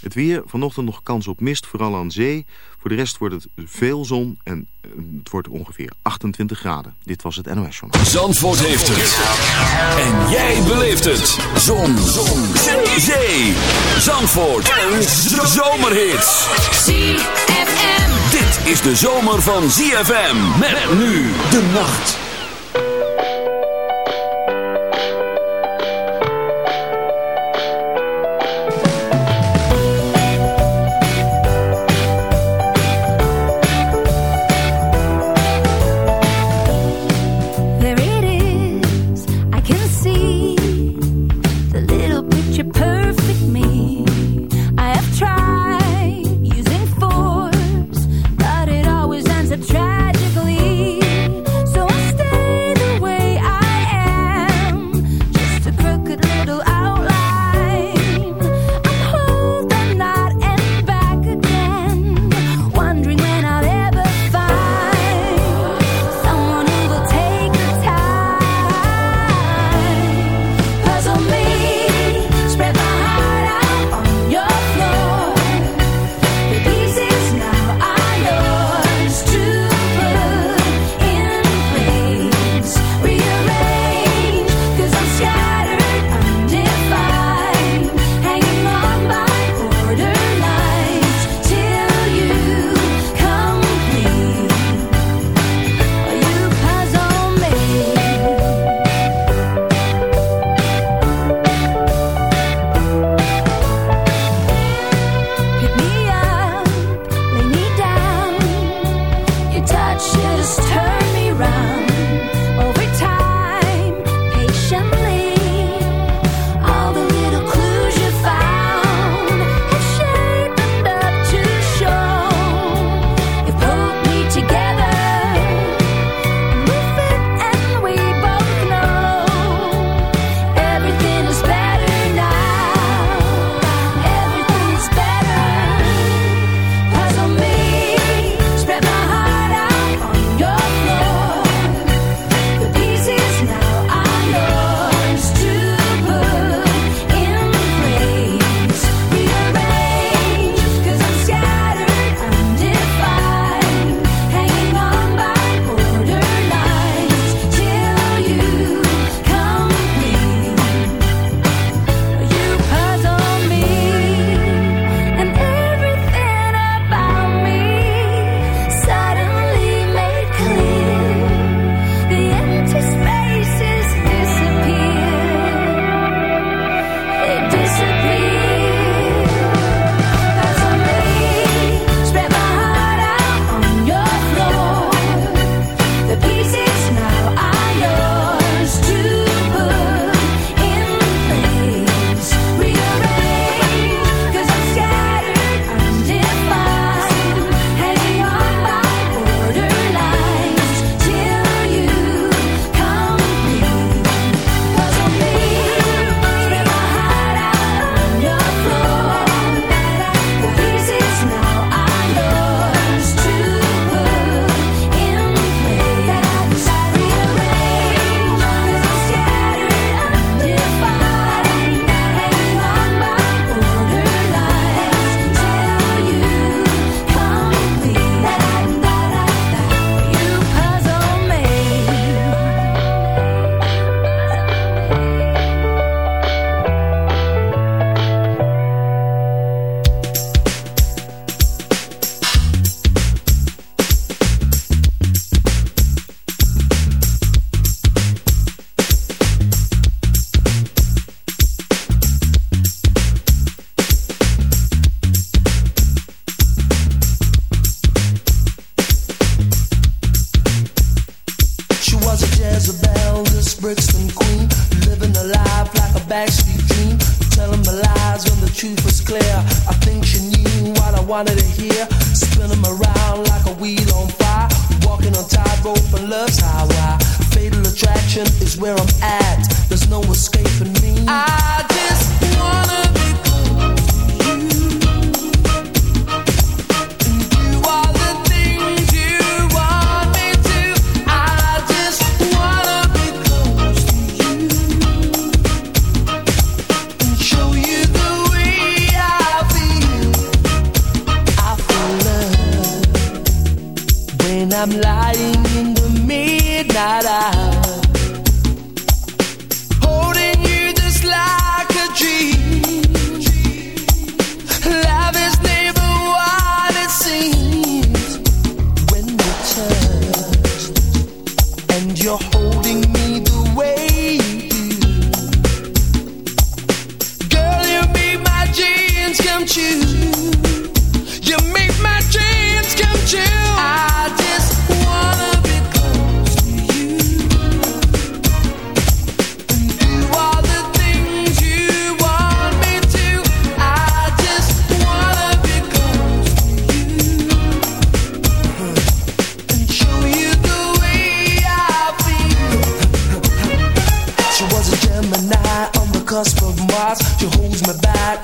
Het weer, vanochtend nog kans op mist, vooral aan zee. Voor de rest wordt het veel zon en eh, het wordt ongeveer 28 graden. Dit was het NOS Journal. Zandvoort heeft het. En jij beleeft het. Zon. zon. Zee. zee. Zandvoort. Een zomerhit. ZFM. Dit is de zomer van ZFM. Met nu de nacht.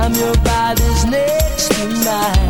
time your body's next to mine.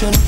motion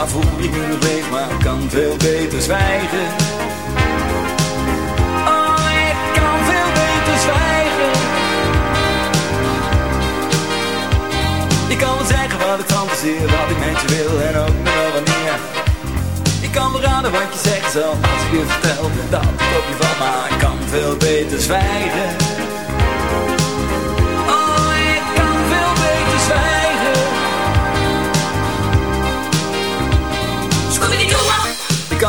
Waar voel ik me leeg, maar kan veel beter zwijgen. Oh, ik kan veel beter zwijgen. Ik kan me zeggen wat ik fantaseer, wat ik met je wil en ook nog wel wanneer Ik kan raden wat je zegt, zelfs als ik je vertel dat ik op je Maar ik kan veel beter zwijgen.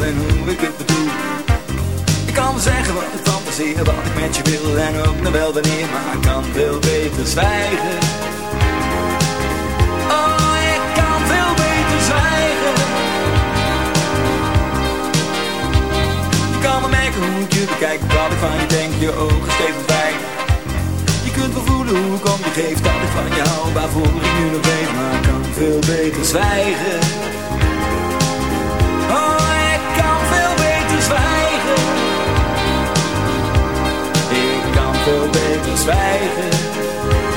en hoe ik het bedoel. Ik kan zeggen wat ik fantaseer, wat ik met je wil en ook nog wel wanneer Maar ik kan veel beter zwijgen. Oh, ik kan veel beter zwijgen. Je kan me merken hoe ik je bekijk, wat ik van je denk, je ogen steeds fijn. Je kunt wel voelen hoe ik om je geef, dat ik van je hou Waarvoor ik nu nog weet, maar ik kan veel beter zwijgen. Ik kan veel beter zwijgen.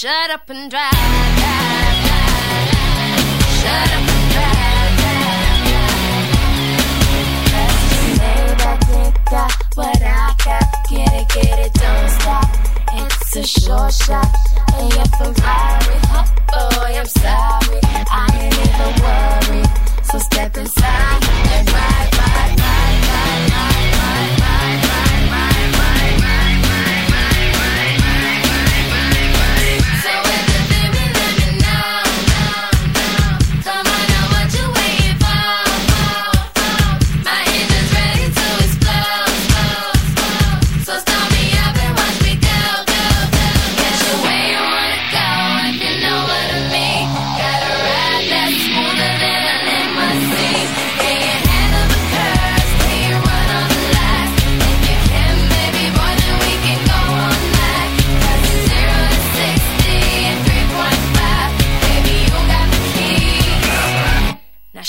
Shut up and drive. drive, drive, drive. Shut up and drive. Got what I got, get it, get it, don't stop. It's a sure shot, and you're from Florida. Oh boy, I'm sorry, I ain't even worried. So step inside and ride, ride, ride.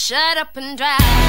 Shut up and drive.